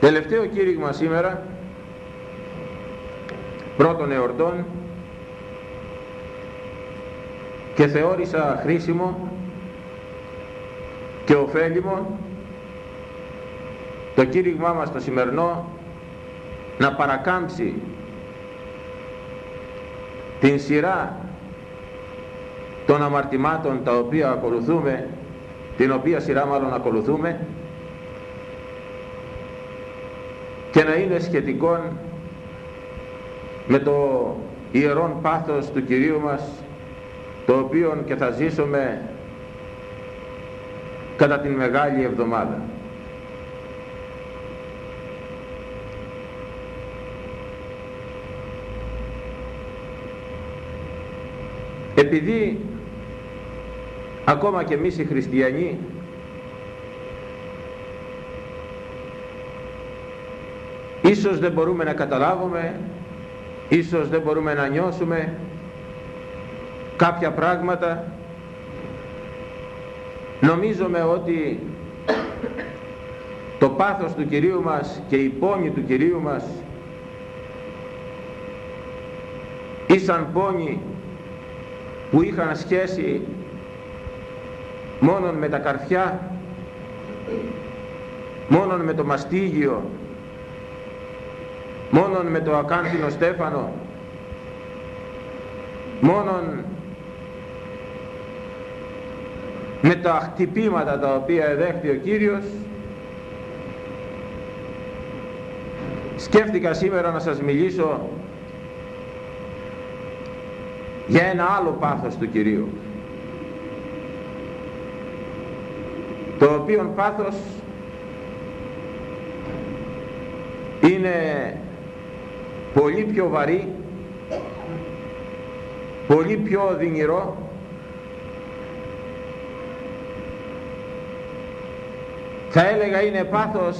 Τελευταίο κήρυγμα σήμερα, πρώτων εορτών και θεώρησα χρήσιμο και ωφέλιμο το κήρυγμά μας το σημερινό να παρακάμψει την σειρά των αμαρτημάτων τα οποία ακολουθούμε την οποία σειρά μάλλον ακολουθούμε και να είναι σχετικόν με το ιερόν πάθος του Κυρίου μας το οποίο και θα ζήσουμε κατά την Μεγάλη Εβδομάδα. Επειδή ακόμα και εμείς οι χριστιανοί ίσως δεν μπορούμε να καταλάβουμε ίσως δεν μπορούμε να νιώσουμε κάποια πράγματα. Νομίζουμε ότι το πάθος του Κυρίου μας και η πόνη του Κυρίου μας ήσαν πόνοι που είχαν σχέση μόνον με τα καρφιά μόνον με το μαστίγιο μόνον με το ακάνθινο στέφανο. Μόνον με τα χτυπήματα τα οποία εδέχθη ο Κύριος. Σκέφτηκα σήμερα να σας μιλήσω για ένα άλλο πάθος του Κυρίου το οποίο πάθος είναι πολύ πιο βαρύ πολύ πιο οδυνηρό θα έλεγα είναι πάθος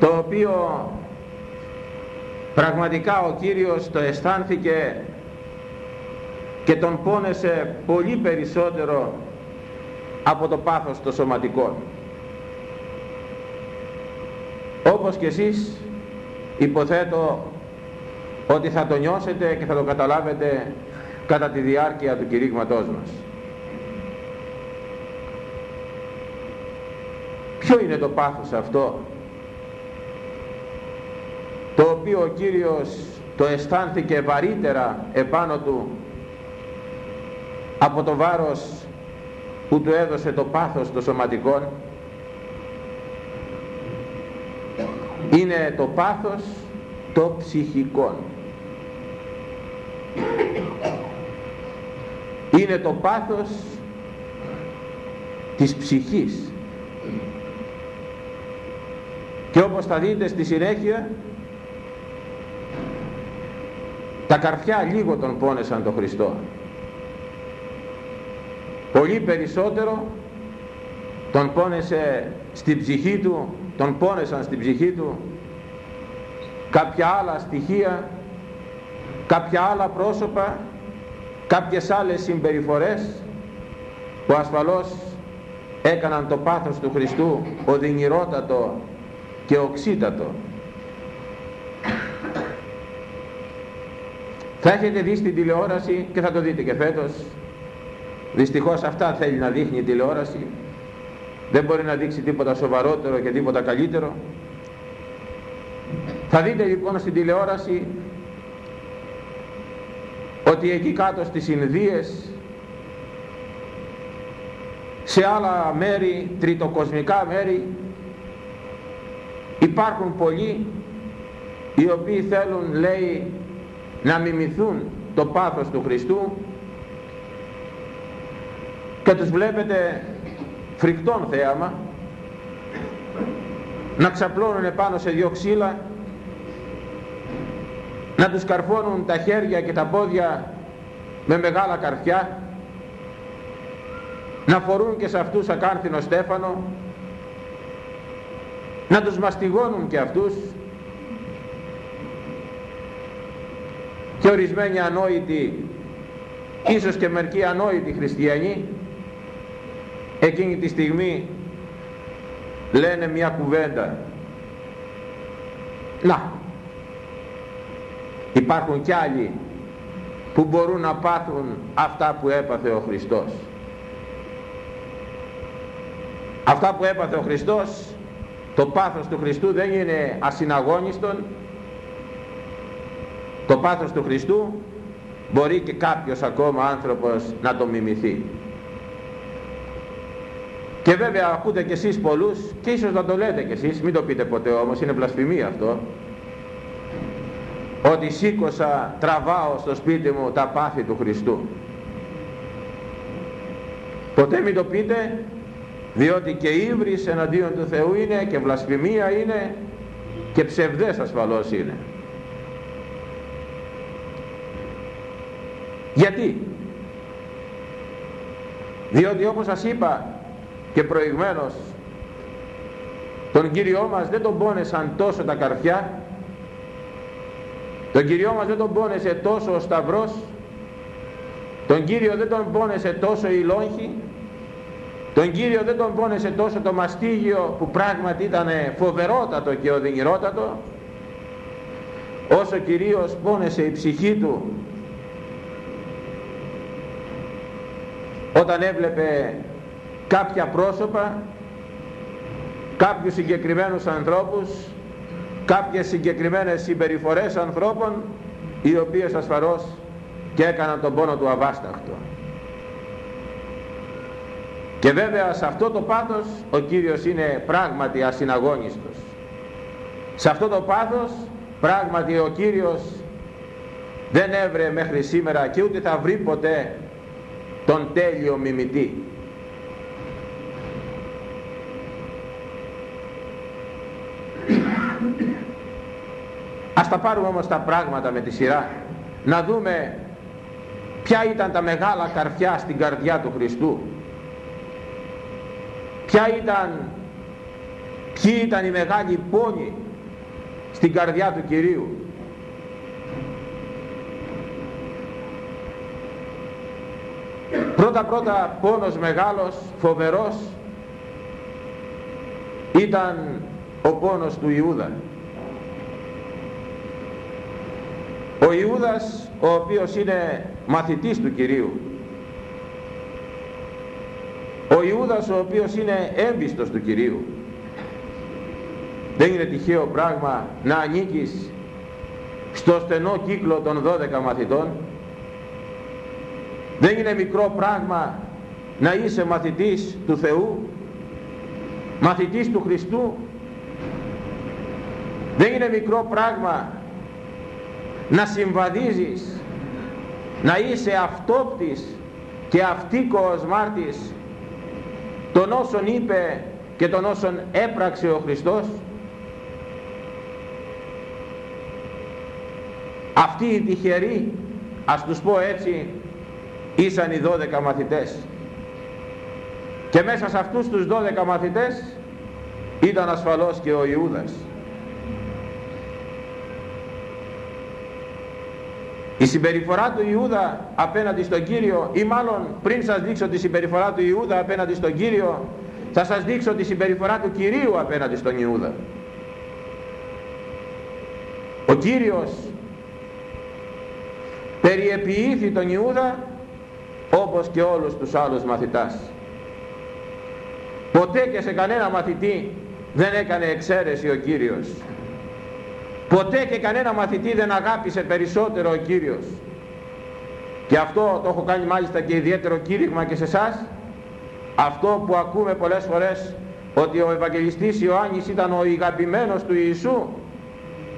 το οποίο πραγματικά ο Κύριος το αισθάνθηκε και τον πόνεσε πολύ περισσότερο από το πάθος το σωματικό. Όπως και εσείς υποθέτω ότι θα το νιώσετε και θα το καταλάβετε κατά τη διάρκεια του κηρύγματός μας. Ποιο είναι το πάθος αυτό το οποίο ο Κύριος το αισθάνθηκε βαρύτερα επάνω του από το βάρος που του έδωσε το πάθος των σωματικών; Είναι το πάθος το ψυχικό. Είναι το πάθος της ψυχής. Και όπως θα δείτε στη συνέχεια τα καρφιά λίγο τον πόνεσαν τον Χριστό. Πολύ περισσότερο τον πόνεσε στην ψυχή του τον πόνεσαν στην ψυχή του κάποια άλλα στοιχεία κάποια άλλα πρόσωπα κάποιες άλλες συμπεριφορές που ασφαλώς έκαναν το πάθος του Χριστού οδυνηρότατο και οξύτατο. Θα έχετε δει στην τηλεόραση και θα το δείτε και φέτος. Δυστυχώς αυτά θέλει να δείχνει η τηλεόραση δεν μπορεί να δείξει τίποτα σοβαρότερο και τίποτα καλύτερο. Θα δείτε λοιπόν στην τηλεόραση ότι εκεί κάτω στις Ινδίες σε άλλα μέρη, τριτοκοσμικά μέρη υπάρχουν πολλοί οι οποίοι θέλουν λέει να μιμηθούν το πάθος του Χριστού και τους βλέπετε φρικτόν θέαμα να ξαπλώνουν πάνω σε δυο ξύλα να τους καρφώνουν τα χέρια και τα πόδια με μεγάλα καρφιά να φορούν και σε αυτούς ακάρθινο στέφανο να τους μαστιγώνουν και αυτούς και ορισμένοι ανόητοι ίσως και μερικοί ανόητοι χριστιανοί εκείνη τη στιγμή λένε μια κουβέντα. Να υπάρχουν κι άλλοι που μπορούν να πάθουν αυτά που έπαθε ο Χριστός. Αυτά που έπαθε ο Χριστός το πάθος του Χριστού δεν είναι ασυναγώνιστον. Το πάθος του Χριστού μπορεί και κάποιος ακόμα άνθρωπος να το μιμηθεί και βέβαια ακούτε κι εσείς πολλούς και ίσως να το λέτε κι εσείς μην το πείτε ποτέ όμως είναι βλασφημία αυτό ότι σήκωσα τραβάω στο σπίτι μου τα πάθη του Χριστού. Ποτέ μην το πείτε διότι και ύβρις εναντίον του Θεού είναι και βλασφημία είναι και ψευδές ασφαλώς είναι. Γιατί; Διότι όπως σας είπα και προηγμένως τον Κύριό μας δεν τον πόνεσαν τόσο τα καρφιά. Τον Κύριό μας δεν τον πόνεσε τόσο ο Σταυρός. Τον Κύριο δεν τον πόνεσε τόσο η λόγχη. Τον Κύριο δεν τον πόνεσε τόσο το μαστίγιο που πράγματι ήταν φοβερότατο και οδυνηρότατο. Όσο κυρίως πόνεσε η ψυχή του όταν έβλεπε κάποια πρόσωπα κάποιους συγκεκριμένους ανθρώπους κάποιες συγκεκριμένες συμπεριφορές ανθρώπων οι οποίες ασφαρώς και έκαναν τον πόνο του αβάσταχτο. Και βέβαια σε αυτό το πάθος ο Κύριος είναι πράγματι ασυναγώνιστος. Σε αυτό το πάθος πράγματι ο Κύριος δεν έβρε μέχρι σήμερα και ούτε θα βρει ποτέ τον τέλειο μιμητή Ας τα πάρουμε όμως τα πράγματα με τη σειρά. Να δούμε ποια ήταν τα μεγάλα καρφιά στην καρδιά του Χριστού. Ποια ήταν, ποιοι ήταν οι μεγάλοι πόνοι στην καρδιά του Κυρίου. Πρώτα πρώτα πόνος μεγάλος, φοβερός ήταν ο πόνος του Ιούδα. Ο Ιούδας ο οποίος είναι μαθητής του Κυρίου. Ο Ιούδας ο οποίος είναι έμπιστος του Κυρίου. Δεν είναι τυχαίο πράγμα να ανήκεις στο στενό κύκλο των 12 μαθητών. Δεν είναι μικρό πράγμα να είσαι μαθητής του Θεού μαθητής του Χριστού. Δεν είναι μικρό πράγμα να συμβαδίζεις να είσαι αυτόπτης και αυτίκοος μάρτης των όσων είπε και των όσων έπραξε ο Χριστός. Αυτοί οι τυχεροί ας τους πω έτσι ήσαν οι 12 μαθητές. Και μέσα σε αυτούς τους 12 μαθητές ήταν ασφαλώς και ο Ιούδας Η συμπεριφορά του Ιούδα απέναντι στον Κύριο ή μάλλον πριν σας δείξω τη συμπεριφορά του Ιούδα απέναντι στον Κύριο θα σας δείξω τη συμπεριφορά του Κυρίου απέναντι στον Ιούδα. Ο Κύριος περιεποιήθη τον Ιούδα όπως και όλους τους άλλους μαθητάς. Ποτέ και σε κανένα μαθητή δεν έκανε εξαίρεση ο Κύριος. Ποτέ και κανένα μαθητή δεν αγάπησε περισσότερο ο Κύριος. Και αυτό το έχω κάνει μάλιστα και ιδιαίτερο κήρυγμα και σε εσάς. Αυτό που ακούμε πολλές φορές ότι ο Ευαγγελιστής Ιωάννης ήταν ο ηγαπημένος του Ιησού.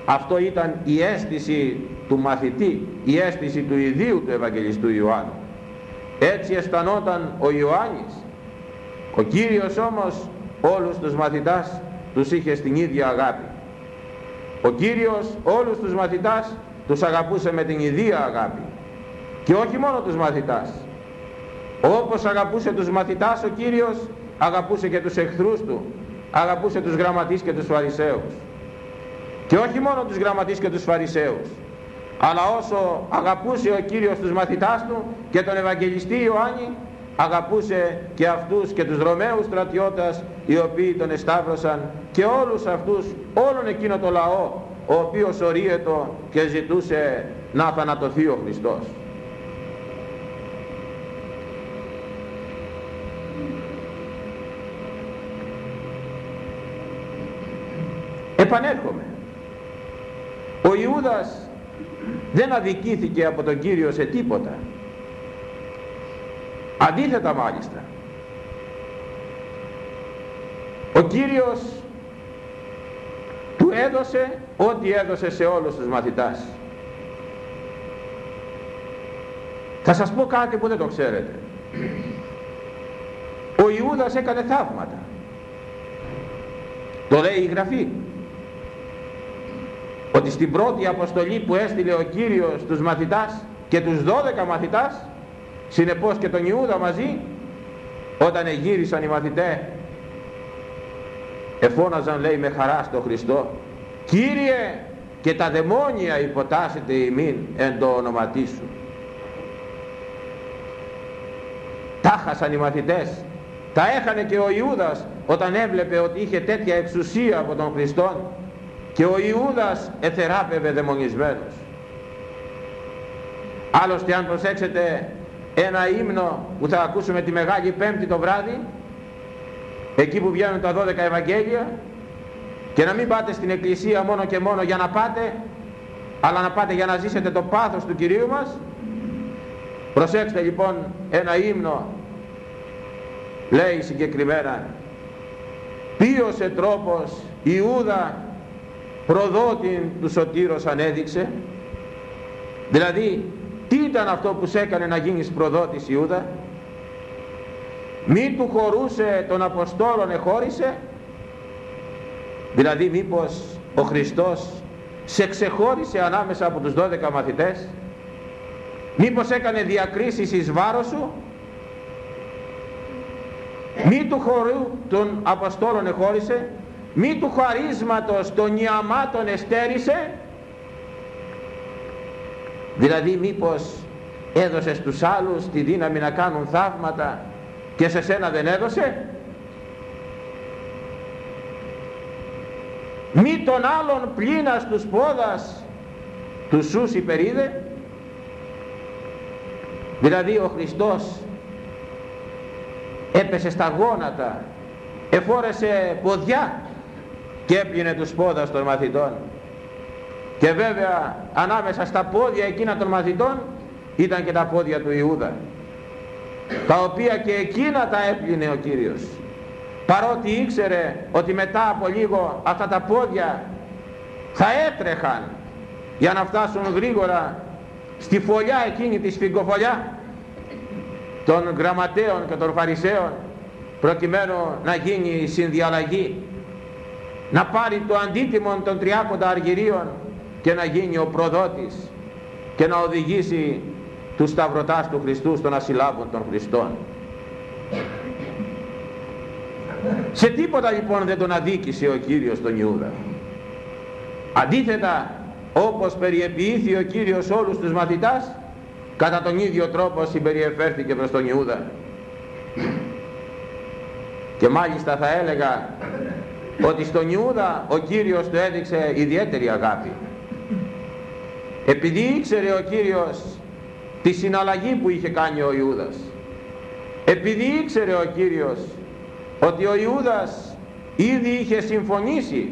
Αυτό ήταν η αίσθηση του μαθητή, η αίσθηση του ιδίου του Ευαγγελιστού Ιωάννου. Έτσι αισθανόταν ο Ιωάννης. Ο Κύριος όμως όλους τους μαθητάς τους είχε στην ίδια αγάπη. Ο Κύριος όλους τους μαθητάς τους αγαπούσε με την ιδία αγάπη. Και όχι μόνο τους μαθητάς. Όπως αγαπούσε τους μαθητάς ο Κύριος, αγαπούσε και τους εχθρούς του. Αγαπούσε τους γραμματείς και τους φαρισαίους. Και όχι μόνο τους γραμματείς και τους φαρισαίους. Αλλά όσο αγαπούσε ο Κύριος τους μαθητάς του και τον Ευαγγελιστή Ιωάννη, αγαπούσε και αυτούς και τους Ρωμαίους στρατιώτας οι οποίοι τον εσταύρωσαν και όλους αυτούς, όλον εκείνο το λαό ο οποίος ορίετο και ζητούσε να θανατωθεί ο Χριστός. Επανέρχομαι. Ο Ιούδας δεν αδικήθηκε από τον Κύριο σε τίποτα. Αντίθετα μάλιστα. Ο Κύριος του έδωσε ό,τι έδωσε σε όλους τους μαθητάς. Θα σας πω κάτι που δεν το ξέρετε. Ο Ιούδας έκανε θαύματα. Το λέει η Γραφή. Ότι στην πρώτη αποστολή που έστειλε ο Κύριος τους μαθητάς και τους 12 μαθητάς, συνεπώς και τον Ιούδα μαζί, όταν εγύρισαν οι μαθητές εφώναζαν λέει με χαρά στο Χριστό Κύριε και τα δαιμόνια υποτάσσεται ημίν εν το ονοματί σου τα χάσαν οι μαθητές τα έχανε και ο Ιούδας όταν έβλεπε ότι είχε τέτοια εξουσία από τον Χριστό και ο Ιούδας εθεράπευε δαιμονισμένος άλλωστε αν προσέξετε ένα ύμνο που θα ακούσουμε τη Μεγάλη Πέμπτη το βράδυ εκεί που βγαίνουν τα 12 Ευαγγέλια και να μην πάτε στην εκκλησία μόνο και μόνο για να πάτε αλλά να πάτε για να ζήσετε το πάθος του Κυρίου μας. Προσέξτε λοιπόν ένα ύμνο λέει συγκεκριμένα ποιος τρόπος Ιούδα προδότην του σωτήρος ανέδειξε. Δηλαδή τι ήταν αυτό που σε έκανε να γίνεις προδότης Ιούδα; Μη του χωρούσε τον Αποστόλων εχώρισε; Δηλαδή μήπως ο Χριστός σε ξεχώρισε ανάμεσα από τους 12 μαθητές; Μήπως έκανε διακρίσεις εις βάρος σου; Μη του χωρού των Αποστόλων εχώρισε; Μη του χαρίσματος των ιαμάτων εστέρισε; Δηλαδή μήπως έδωσες στους άλλους τη δύναμη να κάνουν θαύματα και σε σένα δεν έδωσε; Μη τον άλλον πλήνας τους πόδας τους σούς υπερίδε δηλαδή ο Χριστός έπεσε στα γόνατα εφόρεσε ποδιά και έπλυνε τους πόδας των μαθητών και βέβαια ανάμεσα στα πόδια εκείνα των μαθητών ήταν και τα πόδια του Ιούδα τα οποία και εκείνα τα έπλυνε ο Κύριος. Παρότι ήξερε ότι μετά από λίγο αυτά τα πόδια θα έτρεχαν για να φτάσουν γρήγορα στη φωλιά εκείνη τη σφυγγοφωλιά των γραμματέων και των φαρισαίων προκειμένου να γίνει η συνδιαλλαγή να πάρει το αντίτιμο των 30 αργυρίων και να γίνει ο προδότης και να οδηγήσει τους σταυρωτάς του Χριστού στο να συλλάβουν τον Χριστόν. Σε τίποτα λοιπόν δεν τον αδίκησε ο Κύριος τον Ιούδα. Αντίθετα όπως περιεποιήθη ο Κύριος όλους τους μαθητάς κατά τον ίδιο τρόπο συμπεριεφέρθηκε προς τον Ιούδα. Και μάλιστα θα έλεγα ότι στον Ιούδα ο Κύριος του έδειξε ιδιαίτερη αγάπη. Επειδή ήξερε ο Κύριος τη συναλλαγή που είχε κάνει ο Ιούδας επειδή ήξερε ο Κύριος ότι ο Ιούδας ήδη είχε συμφωνήσει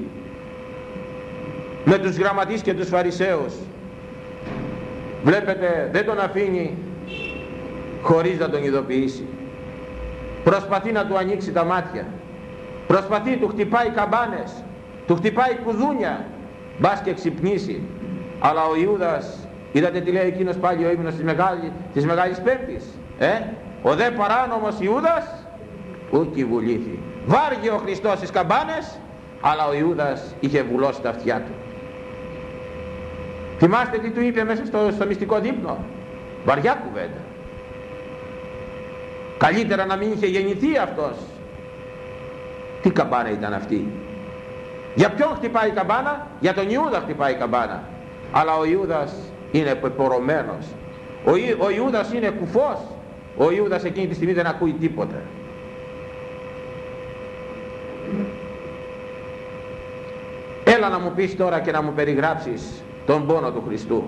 με τους γραμματείς και τους φαρισαίους βλέπετε δεν τον αφήνει χωρίς να τον ειδοποιήσει. Προσπαθεί να του ανοίξει τα μάτια. Προσπαθεί του χτυπάει καμπάνες του χτυπάει κουδούνια μπας και ξυπνήσει αλλά ο Ιούδας Είδατε τι λέει εκείνος πάλι ο ύμνος της, Μεγάλης, της Μεγάλης Πέμπτης. Ε; Ο δε παράνομος Ιούδας ούκη βουλήθη. Βάργε ο Χριστός στις καμπάνες αλλά ο Ιούδας είχε βουλώσει τα αυτιά του. Θυμάστε τι του είπε μέσα στο, στο μυστικό δείπνο; Βαριά κουβέντα. Καλύτερα να μην είχε γεννηθεί αυτός. Τι καμπάνα ήταν αυτή; Για ποιον χτυπάει η καμπάνα, για τον Ιούδα χτυπάει η καμπάνα. Αλλά ο Ιούδας είναι πεπορωμένος ο, ο Ιούδας είναι κουφός. Ο Ιούδας εκείνη τη στιγμή δεν ακούει τίποτα έλα να μου πεις τώρα και να μου περιγράψεις τον πόνο του Χριστού.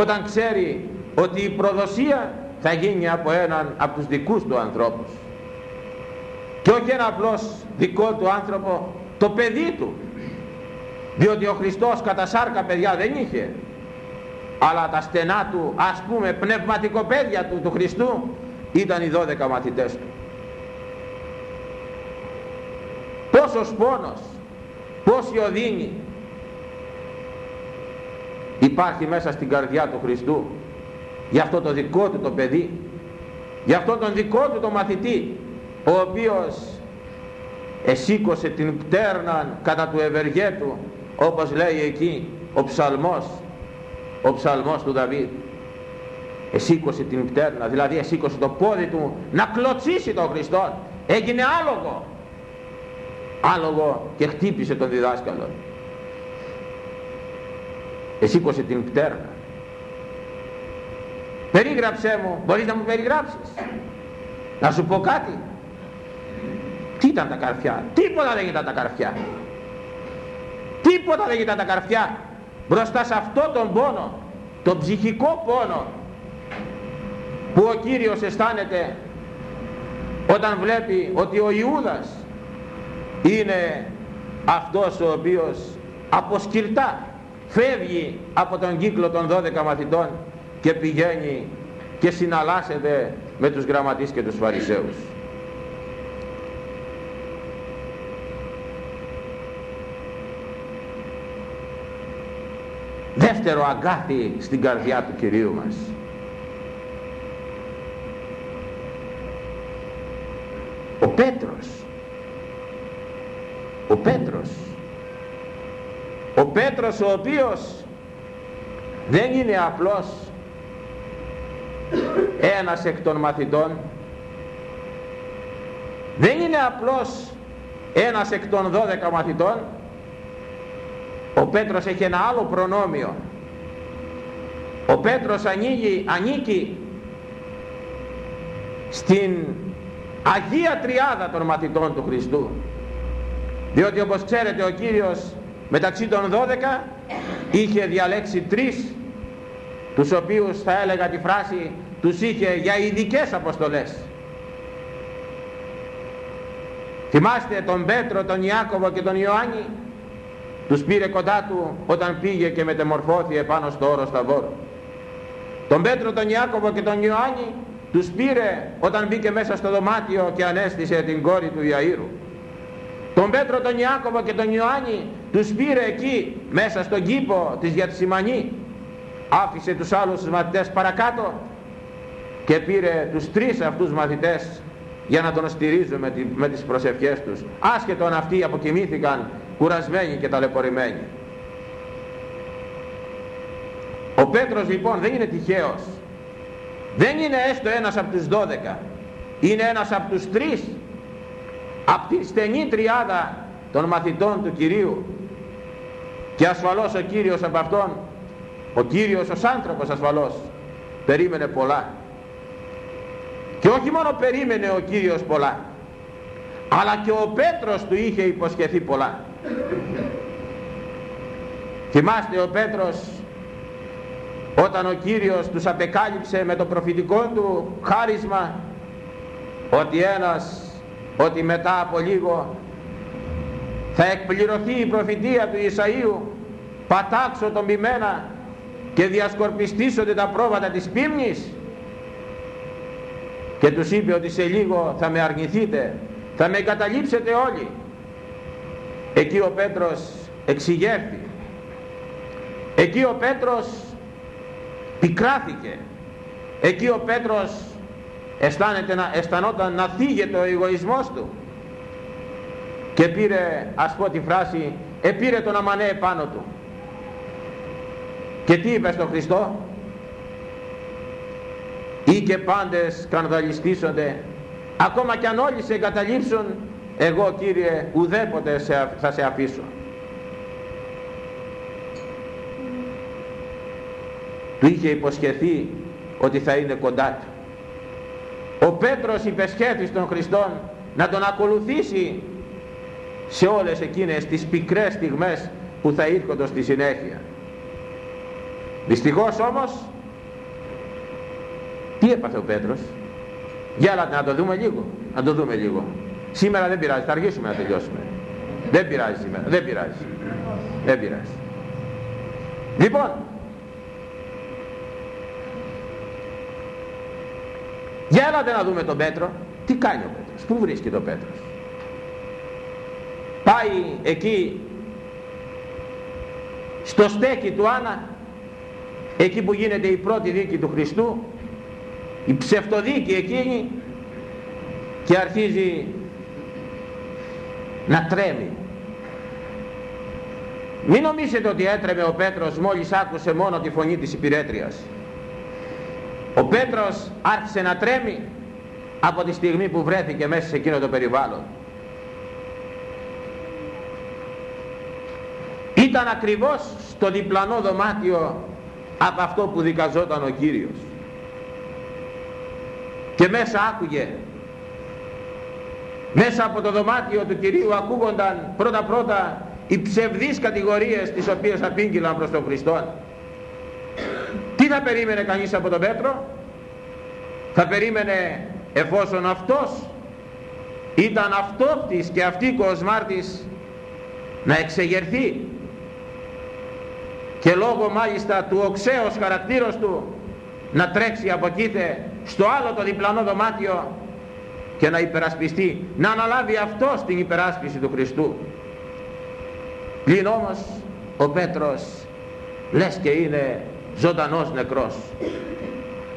Όταν ξέρει ότι η προδοσία θα γίνει από έναν από τους δικούς του ανθρώπους. Και όχι ένα απλώς δικό του άνθρωπο το παιδί του διότι ο Χριστός κατά σάρκα παιδιά δεν είχε. Αλλά τα στενά του ας πούμε πνευματικοπαίδια του του Χριστού ήταν οι 12 μαθητές του. Πόσος πόνος πόση οδύνη υπάρχει μέσα στην καρδιά του Χριστού για αυτό το δικό του το παιδί για αυτό τον δικό του το μαθητή ο οποίος εσήκωσε την πτέρνα κατά του ευεργέτου όπως λέει εκεί ο ψαλμός ο ψαλμός του Δαβίδ εσήκωσε την πτέρνα δηλαδή εσήκωσε το πόδι του να κλωτσίσει τον Χριστό. Έγινε άλογο άλογο και χτύπησε τον διδάσκαλο. Εσήκωσε την πτέρνα περίγραψέ μου μπορείς να μου περιγράψεις. Να σου πω κάτι. Τι ήταν τα καρφιά τίποτα δεν ήταν τα καρφιά τίποτα δεν ήταν τα καρφιά μπροστά σε αυτό τον πόνο τον ψυχικό πόνο που ο Κύριος αισθάνεται όταν βλέπει ότι ο Ιούδας είναι αυτός ο οποίος αποσκυρτά φεύγει από τον κύκλο των 12 μαθητών και πηγαίνει και συναλλάσσεται με τους γραμματείς και τους φαρισαίους. Δεύτερο αγκάθι στην καρδιά του Κυρίου μας. Ο Πέτρος. Ο Πέτρος ο Πέτρος ο οποίος δεν είναι απλώς ένας εκ των μαθητών δεν είναι απλώς ένας εκ των 12 μαθητών ο Πέτρος έχει ένα άλλο προνόμιο. Ο Πέτρος ανοίγει, ανήκει στην Αγία Τριάδα των μαθητών του Χριστού. Διότι όπως ξέρετε ο Κύριος μεταξύ των 12 είχε διαλέξει τρεις τους οποίους θα έλεγα τη φράση τους είχε για ειδικές αποστολές. Θυμάστε τον Πέτρο, τον Ιάκωβο και τον Ιωάννη τους πήρε κοντά του όταν πήγε και μετεμορφώθη επάνω στο όρο Σταβόρο τον Πέτρο, τον Ιάκωβο και τον Ιωάννη τους πήρε όταν μπήκε μέσα στο δωμάτιο και ανέστησε την κόρη του Ιαΐρου. Τον Πέτρο, τον Ιάκωβο και τον Ιωάννη τους πήρε εκεί μέσα στον κήπο της Γιατσιμανή άφησε τους άλλους μαθητές παρακάτω και πήρε τους τρεις αυτούς μαθητές για να τον στηρίζουν με, με τις προσευχές τους. Άσχετο αν αυτοί αποκοιμήθηκαν κουρασμένοι και ταλαιπωρημένοι. Ο Πέτρος λοιπόν δεν είναι τυχαίος. Δεν είναι έστω ένας από τους δώδεκα. Είναι ένας από τους τρεις. Από τη στενή τριάδα των μαθητών του Κυρίου. Και ασφαλώς ο Κύριος από αυτόν ο Κύριος ως άνθρωπος ασφαλώς περίμενε πολλά. Και όχι μόνο περίμενε ο Κύριος πολλά αλλά και ο Πέτρος του είχε υποσχεθεί πολλά θυμάστε ο Πέτρος όταν ο Κύριος τους απεκάλυψε με το προφητικό του χάρισμα ότι ένας ότι μετά από λίγο θα εκπληρωθεί η προφητεία του Ισαΐου πατάξω τον πειμένα και διασκορπιστήσονται τα πρόβατα της πίμνης. Και τους είπε ότι σε λίγο θα με αρνηθείτε θα με εγκαταλείψετε όλοι εκεί ο Πέτρος εξηγέρθη εκεί ο Πέτρος πικράθηκε. Εκεί ο Πέτρος αισθάνεται να, αισθανόταν να θίγεται ο εγωισμός του. Και πήρε ας πω τη φράση επήρε τον αμανέ επάνω του και τι είπε στον Χριστό; Ή και πάντες σκανδαλιστήσονται ακόμα κι αν όλοι σε εγκαταλείψουν εγώ Κύριε ουδέποτε σε, θα σε αφήσω του είχε υποσχεθεί ότι θα είναι κοντά του ο Πέτρος υπεσχέθης των Χριστών να τον ακολουθήσει σε όλες εκείνες τις πικρές στιγμές που θα ήρχονται στη συνέχεια. Δυστυχώς όμως, τι έπαθε ο Πέτρος; Για έλατε να το δούμε λίγο. Να το δούμε λίγο. Σήμερα δεν πειράζει, θα αργήσουμε να τελειώσουμε. Δεν πειράζει σήμερα, δεν πειράζει. Δεν πειράζει. Λοιπόν, για έλατε να δούμε τον Πέτρο. Τι κάνει ο Πέτρος, πού βρίσκεται ο Πέτρος; Πάει εκεί στο στέκι του Άννα εκεί που γίνεται η πρώτη δίκη του Χριστού η ψευτοδίκη εκείνη και αρχίζει να τρέμει. Μην νομίζετε ότι έτρεμε ο Πέτρος μόλις άκουσε μόνο τη φωνή της υπηρέτριας. Ο Πέτρος άρχισε να τρέμει από τη στιγμή που βρέθηκε μέσα σε εκείνο το περιβάλλον. Ήταν ακριβώς στο διπλανό δωμάτιο από αυτό που δικαζόταν ο Κύριος. Και μέσα άκουγε μέσα από το δωμάτιο του Κυρίου ακούγονταν πρώτα πρώτα οι ψευδείς κατηγορίες τις οποίες απήγγυλαν προς τον Χριστό. Τι θα περίμενε κανείς από τον Πέτρο; Θα περίμενε εφόσον αυτός ήταν αυτόπτης και αυτή κοσμάρτης να εξεγερθεί και λόγω μάλιστα του οξέως χαρακτήρος του να τρέξει από εκεί στο άλλο το διπλανό δωμάτιο και να υπερασπιστεί να αναλάβει αυτό την υπεράσπιση του Χριστού. Πλην όμως ο Πέτρος λες και είναι ζωντανός νεκρός.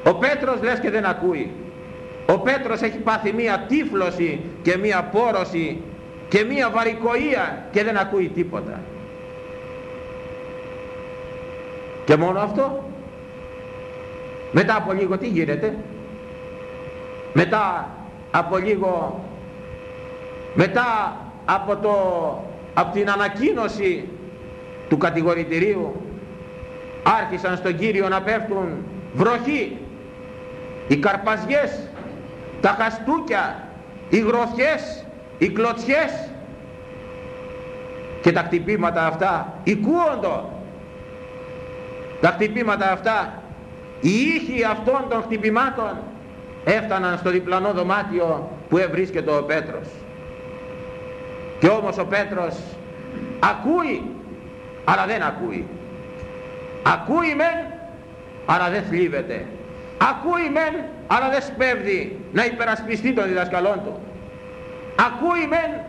Ο Πέτρος λες και δεν ακούει. Ο Πέτρος έχει πάθει μία τύφλωση και μία πόρωση και μία βαρικοία και δεν ακούει τίποτα. Και μόνο αυτό. Μετά από λίγο τι γίνεται; Μετά από λίγο. Μετά από, το, από την ανακοίνωση του κατηγορητηρίου άρχισαν στον Κύριο να πέφτουν βροχή οι καρπαζιές τα χαστούκια οι γροθιές οι κλωτσιές και τα χτυπήματα αυτά οικούοντο τα χτυπήματα αυτά οι ήχοι αυτών των χτυπημάτων έφταναν στο διπλανό δωμάτιο που ευρίσκεται ο Πέτρος. Και όμως ο Πέτρος ακούει αλλά δεν ακούει. Ακούει μεν αλλά δεν θλίβεται. Ακούει μεν αλλά δεν σπέβδει να υπερασπιστεί των διδασκαλών του. Ακούει μεν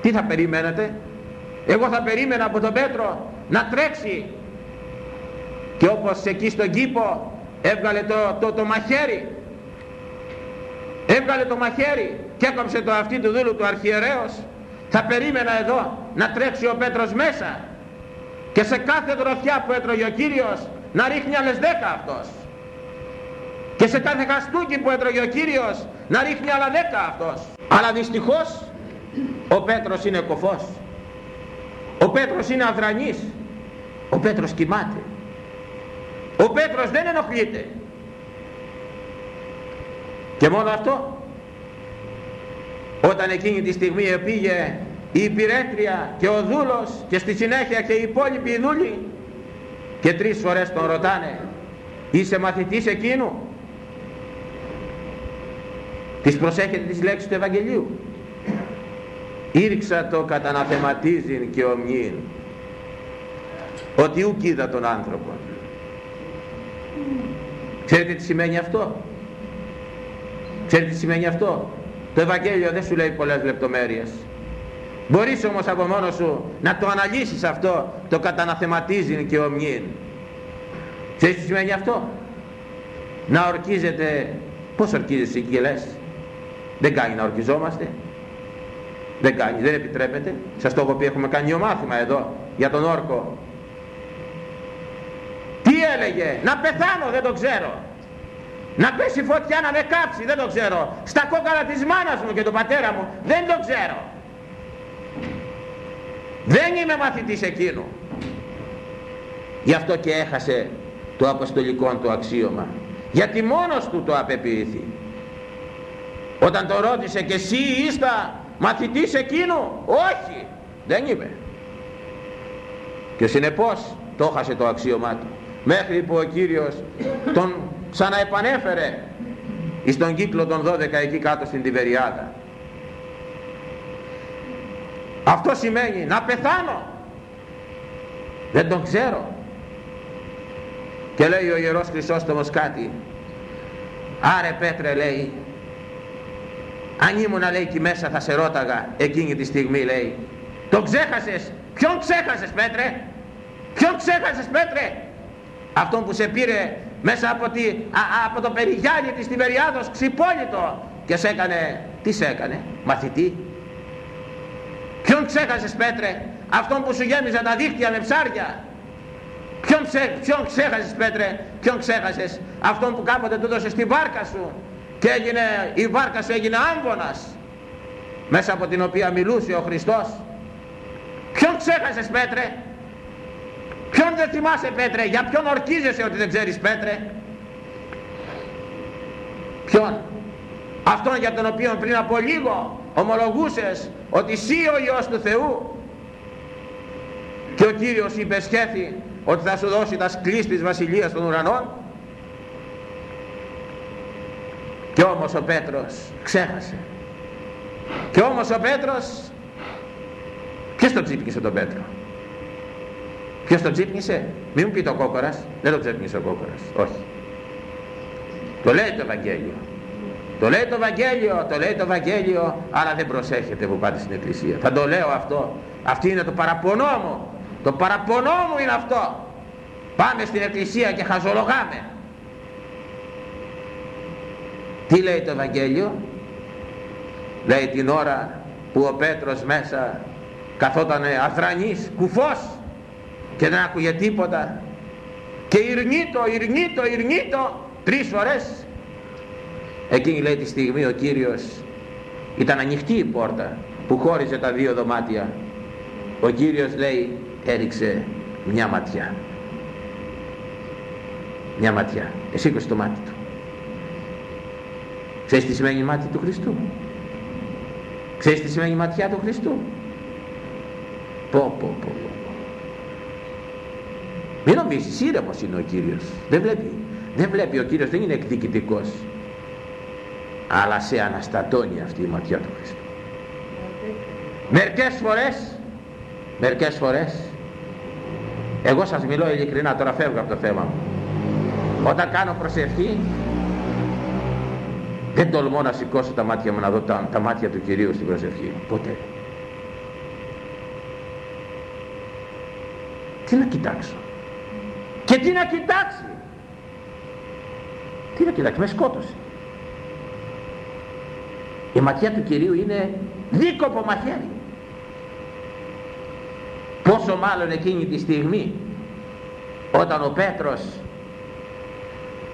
τι θα περιμένετε; Εγώ θα περίμενα από τον Πέτρο να τρέξει. Και όπως εκεί στον κήπο έβγαλε το, το, το μαχαίρι έβγαλε το μαχαίρι και έκοψε το αυτί του δούλου του αρχιερέως. Θα περίμενα εδώ να τρέξει ο Πέτρος μέσα και σε κάθε δροθιά που έτρωγε ο Κύριος να ρίχνει άλλες δέκα αυτός. Και σε κάθε χαστούκι που έτρωγε ο Κύριος να ρίχνει άλλα δέκα αυτός. Αλλά δυστυχώς ο Πέτρος είναι κοφός. Ο Πέτρος είναι αδρανής. Ο Πέτρος κοιμάται. Ο Πέτρος δεν ενοχλείται και μόνο αυτό. Όταν εκείνη τη στιγμή πήγε η υπηρέτρια και ο δούλος και στη συνέχεια και οι υπόλοιποι δούλοι και τρεις φορές τον ρωτάνε είσαι μαθητής εκείνου; Τις προσέχετε τις λέξεις του Ευαγγελίου; Ήρξα το καταναθεματίζειν και ομνίν ότι ουκ είδα τον άνθρωπο ξέρετε τι σημαίνει αυτό; Ξέρετε τι σημαίνει αυτό; Το Ευαγγέλιο δεν σου λέει πολλές λεπτομέρειες. Μπορείς όμως από μόνο σου να το αναλύσεις αυτό το καταναθεματίζει και ομνίν ξέρεις τι σημαίνει αυτό; Να ορκίζεται. Πως ορκίζεσαι και λες; Δεν κάνει να ορκιζόμαστε. Δεν κάνει, δεν επιτρέπεται. Σας το έχω πει έχουμε κάνει μάθημα εδώ για τον όρκο. Τι έλεγε; Να πεθάνω δεν το ξέρω να πέσει φωτιά να με κάψει δεν το ξέρω. Στα κόκαλα της μάνας μου και του πατέρα μου δεν το ξέρω. Δεν είμαι μαθητής εκείνου. Γι' αυτό και έχασε το αποστολικό του αξίωμα. Γιατί μόνος του το απεποιήθη. Όταν το ρώτησε και εσύ ήστα μαθητής εκείνου; Όχι δεν είμαι και συνεπώς το χάσε το αξίωμά του. Μέχρι που ο Κύριος τον ξαναεπανέφερε στον κύκλο των 12 εκεί κάτω στην Τιβεριάδα. Αυτό σημαίνει να πεθάνω. Δεν τον ξέρω. Και λέει ο Ιερός Χρυσόστομος κάτι. Άρε Πέτρε λέει αν ήμουνα λέει εκεί μέσα θα σε ρώταγα εκείνη τη στιγμή λέει. Τον ξέχασες; Ποιον ξέχασες Πέτρε; Ποιον ξέχασες Πέτρε; Αυτόν που σε πήρε μέσα από, τη, α, από το περιγιάνι της Τιβεριάδος ξυπόλυτο και σε έκανε, τι σε έκανε, μαθητή. Ποιον ξέχασες Πέτρε, αυτόν που σου γέμιζε τα δίχτυα με ψάρια; Ποιον, ξέ, ποιον ξέχασες Πέτρε, ποιον ξέχασες, αυτόν που κάποτε του έδωσε στη βάρκα σου και έγινε, η βάρκα σου έγινε άμβονας μέσα από την οποία μιλούσε ο Χριστός. Ποιον ξέχασες Πέτρε, Ποιον δεν θυμάσαι Πέτρε, για ποιον ορκίζεσαι ότι δεν ξέρεις Πέτρε; Ποιον; Αυτόν για τον οποίο πριν από λίγο ομολογούσες ότι εσύ ο Υιός του Θεού και ο Κύριος υπεσχέθη ότι θα σου δώσει τα σκλής της βασιλείας των ουρανών και όμως ο Πέτρος ξέχασε και όμως ο Πέτρος ποιος τον ξύπνησε τον Πέτρο; Ποιος τον ξύπνησε, μην μου πει το κόκορας, δεν το ξύπνησε ο κόκορας, όχι. Το λέει το Ευαγγέλιο. Το λέει το Ευαγγέλιο, το λέει το Ευαγγέλιο, αλλά δεν προσέχετε που πάτε στην εκκλησία. Θα το λέω αυτό. Αυτή είναι το παραπονό μου. Το παραπονό μου είναι αυτό. Πάμε στην εκκλησία και χαζολογάμε. Τι λέει το Ευαγγέλιο; Λέει την ώρα που ο Πέτρος μέσα καθόταν αθρανής, κουφός και δεν άκουγε τίποτα. Και ειρνίτο, ειρνίτο, ειρνίτο τρεις φορές. Εκείνη λέει τη στιγμή ο Κύριος ήταν ανοιχτή η πόρτα που χώριζε τα δύο δωμάτια. Ο Κύριος λέει έριξε μια ματιά. Μια ματιά. Εσήκωσε το μάτι του. Ξέρεις τι σημαίνει μάτι του Χριστού; Ξέρεις τι σημαίνει ματιά του Χριστού; Πω πω πω μην νομίζεις, ήρεμος είναι ο Κύριος. Δεν βλέπει. Δεν βλέπει ο Κύριος, δεν είναι εκδικητικός. Αλλά σε αναστατώνει αυτή η ματιά του Χριστού. Μερικές φορές, μερικές φορές, εγώ σας μιλώ ειλικρινά, τώρα φεύγω από το θέμα μου. Όταν κάνω προσευχή, δεν τολμώ να σηκώσω τα μάτια μου να δω τα, τα μάτια του Κυρίου στην προσευχή. Ποτέ. Τι να κοιτάξω; Και τι να κοιτάξει; Τι να κοιτάξει, με σκότωσε. Η ματιά του Κυρίου είναι δίκοπο μαχαίρι. Πόσο μάλλον εκείνη τη στιγμή όταν ο Πέτρος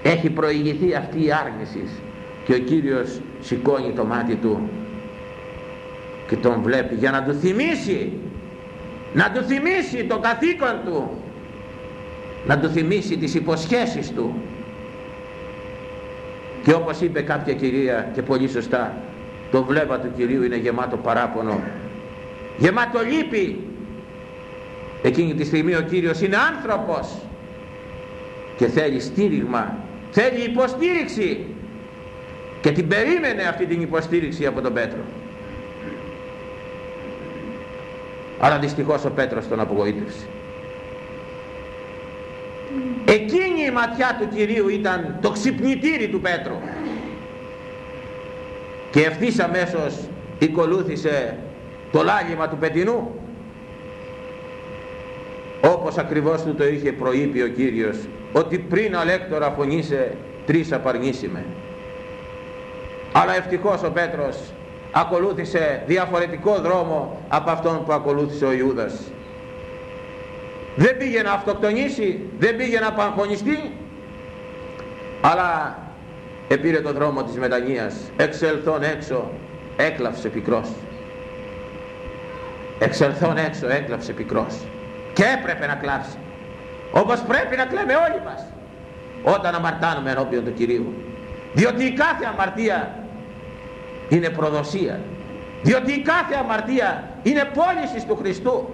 έχει προηγηθεί αυτή η άρνηση και ο Κύριος σηκώνει το μάτι του και τον βλέπει για να του θυμίσει να του θυμίσει το καθήκον του να του θυμίσει τις υποσχέσεις του. Και όπως είπε κάποια κυρία και πολύ σωστά το βλέμμα του Κυρίου είναι γεμάτο παράπονο. Γεμάτο λύπη. Εκείνη τη στιγμή ο Κύριος είναι άνθρωπος. Και θέλει στήριγμα. Θέλει υποστήριξη. Και την περίμενε αυτή την υποστήριξη από τον Πέτρο. Αλλά δυστυχώς ο Πέτρος τον απογοήτευσε εκείνη η ματιά του Κυρίου ήταν το ξυπνητήρι του Πέτρου. Και ευθύς αμέσως οικολούθησε το λάγιμα του πετινού όπως ακριβώς του το είχε προείπει ο Κύριος ότι πριν αλέκτορα φωνήσε τρεις απαρνήσιμες. Αλλά ευτυχώς ο Πέτρος ακολούθησε διαφορετικό δρόμο από αυτόν που ακολούθησε ο Ιούδας δεν πήγε να αυτοκτονήσει δεν πήγε να παγχωνιστεί αλλά επήρε το δρόμο της μετανοίας εξελθών έξω έκλαψε πικρός. Εξελθών έξω έκλαψε πικρός. Και έπρεπε να κλάψει. Όπως πρέπει να κλαίμε όλοι μας όταν αμαρτάνουμε ενώπιον του Κυρίου. Διότι η κάθε αμαρτία είναι προδοσία. Διότι η κάθε αμαρτία είναι πώληση του Χριστού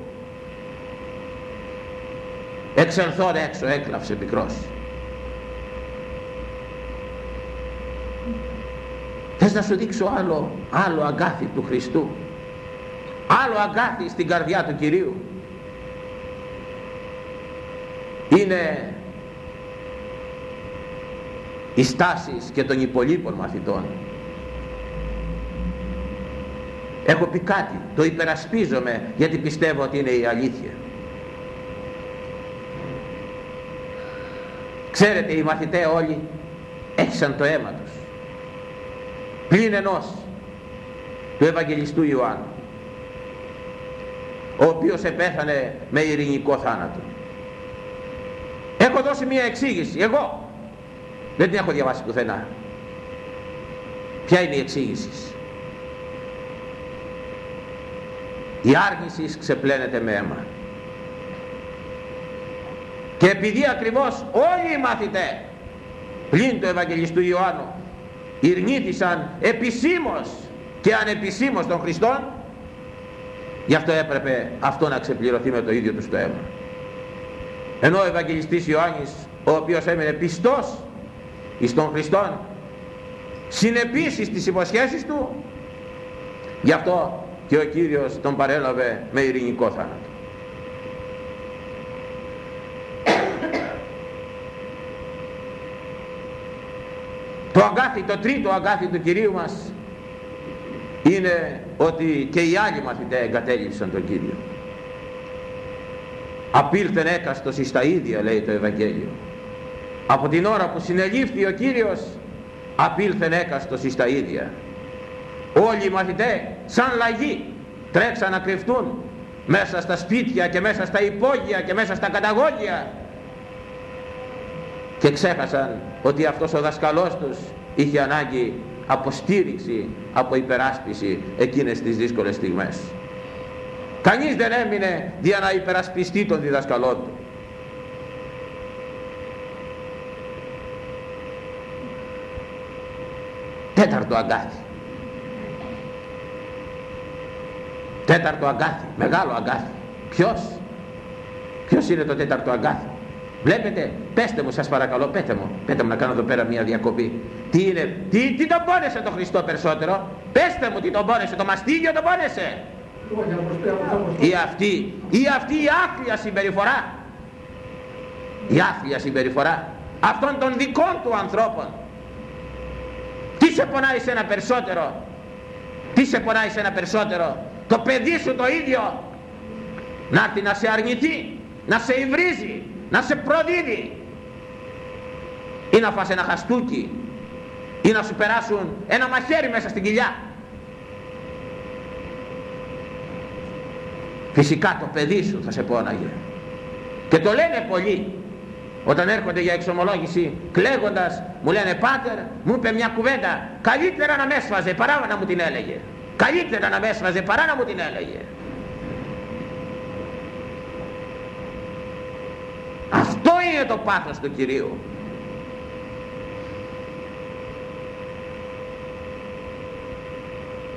εξελθόν έξω έκλαψε μικρός. Θες να σου δείξω άλλο, άλλο αγκάθι του Χριστού. Άλλο αγκάθι στην καρδιά του Κυρίου. Είναι οι στάσεις και των υπολείπων μαθητών. Έχω πει κάτι το υπερασπίζομαι γιατί πιστεύω ότι είναι η αλήθεια ξέρετε οι μαθητές όλοι έχισαν το αίμα τους. Πλην ενός του Ευαγγελιστού Ιωάννου ο οποίος επέθανε με ειρηνικό θάνατο. Έχω δώσει μία εξήγηση. Εγώ δεν την έχω διαβάσει πουθενά. Ποια είναι η εξήγηση; Η άργηση ξεπλένεται με αίμα και επειδή ακριβώς όλοι οι μαθητές πλην του Ευαγγελιστού Ιωάννου ειρνήθησαν επισήμως και ανεπισήμως των Χριστών γι' αυτό έπρεπε αυτό να ξεπληρωθεί με το ίδιο τους το αίμα. Ενώ ο Ευαγγελιστής Ιωάννης ο οποίος έμεινε πιστός εις τον Χριστόν συνεπής στις υποσχέσεις του γι' αυτό και ο Κύριος τον παρέλαβε με ειρηνικό θάνατο το αγκάθι, το τρίτο αγκάθι του Κυρίου μας είναι ότι και οι άλλοι μαθητές εγκατέλειψαν τον Κύριο. Απήλθεν έκαστος εις τα ίδια λέει το Ευαγγέλιο. Από την ώρα που συνελήφθη ο Κύριος απήλθεν έκαστος εις τα ίδια. Όλοι οι μαθητές σαν λαγοί τρέξαν να κρυφτούν μέσα στα σπίτια και μέσα στα υπόγεια και μέσα στα καταγόγια και ξέχασαν ότι αυτός ο δασκαλός τους είχε ανάγκη από στήριξη, από υπεράσπιση εκείνες τις δύσκολες στιγμές. Κανείς δεν έμεινε για να υπερασπιστεί τον διδασκαλό του. Τέταρτο αγκάθι. Τέταρτο αγκάθι, μεγάλο αγκάθι. Ποιος; Ποιος είναι το τέταρτο αγκάθι; Βλέπετε, πέστε μου σας παρακαλώ, πέτε μου, πέτε μου να κάνω εδώ πέρα μια διακοπή. Τι είναι, τι, τι τον πόνεσε το Χριστό περισσότερο, πέστε μου τι τον πόνεσε, το μαστίγιο τον πόνεσε. Ή αυτή, ή αυτή η άθλια συμπεριφορά, η άθλια συμπεριφορά αυτών των δικών του ανθρώπων. Τι σε πονάει σε ένα περισσότερο, τι σε πονάει σε ένα περισσότερο, το παιδί σου το ίδιο, να έρθει να σε αρνηθεί, να σε υβρίζει, να σε προδίδει. Ή να φας ένα χαστούκι ή να σου περάσουν ένα μαχαίρι μέσα στην κοιλιά. Φυσικά το παιδί σου θα σε πόναγε και το λένε πολλοί. Όταν έρχονται για εξομολόγηση κλαίγοντας μου λένε πάτερ μου είπε μια κουβέντα. Καλύτερα να με έσφαζε παρά να μου την έλεγε. Καλύτερα να με έσφαζε παρά να μου την έλεγε αυτό είναι το πάθος του Κυρίου.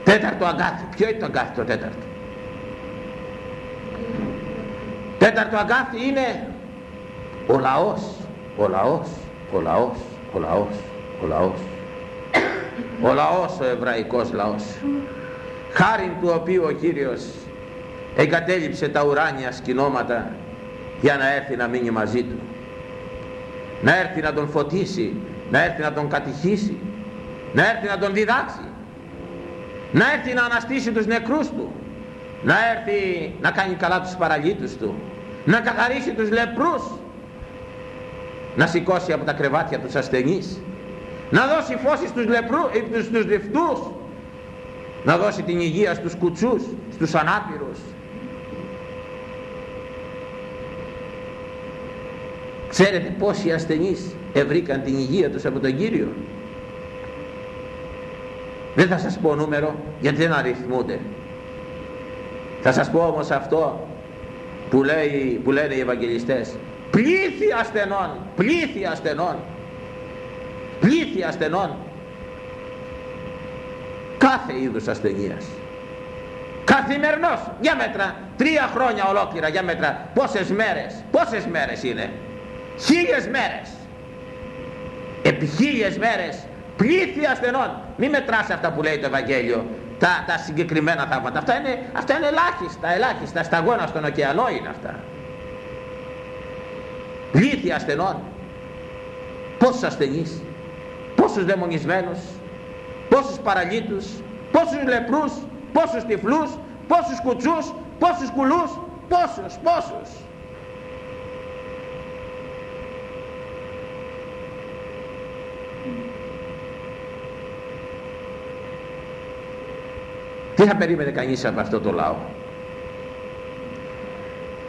Τέταρτο αγκάθι. Ποιο είναι το αγκάθι το τέταρτο; Τέταρτο αγκάθι είναι ο λαός ο λαός ο λαός ο λαός ο λαός. Ο λαός ο εβραϊκός λαός. Χάριν του οποίου ο Κύριος εγκατέλειψε τα ουράνια σκηνώματα για να έρθει να μείνει μαζί του. Να έρθει να τον φωτίσει να έρθει να τον κατηχήσει να έρθει να τον διδάξει. Να έρθει να αναστήσει τους νεκρούς του. Να έρθει να κάνει καλά τους παραλίτους του. Να καθαρίσει τους λεπρούς. Να σηκώσει από τα κρεβάτια τους ασθενείς. Να δώσει φώση στους λεπρού, ε, στους λεφτούς να δώσει την υγεία στους κουτσούς στους ανάπηρους Ξέρετε πόσοι ασθενείς ευρήκαν την υγεία τους από τον Κύριο; Δεν θα σας πω νούμερο γιατί δεν αριθμούνται. Θα σας πω όμως αυτό που, λέει, που λένε οι Ευαγγελιστές. Πλήθη ασθενών, πλήθη ασθενών, πλήθη ασθενών. Κάθε είδους ασθενείας. καθημερινός για μέτρα τρία χρόνια ολόκληρα για μέτρα πόσες μέρες πόσες μέρες είναι χίλιες μέρες. Επί χίλιες μέρες πλήθη ασθενών. Μη μετράς αυτά που λέει το Ευαγγέλιο. Τα, τα συγκεκριμένα θαύματα. Αυτά είναι, αυτά είναι ελάχιστα ελάχιστα. Σταγόνα στον ωκεανό είναι αυτά. Πλήθη ασθενών. Πόσους ασθενείς. Πόσους δαιμονισμένους. Πόσους παραλίτους πόσους λεπρούς. Πόσους τυφλούς. Πόσους κουτσούς. Πόσους κουλούς. Πόσους πόσους Τι θα περίμενε κανείς από αυτό το λαό;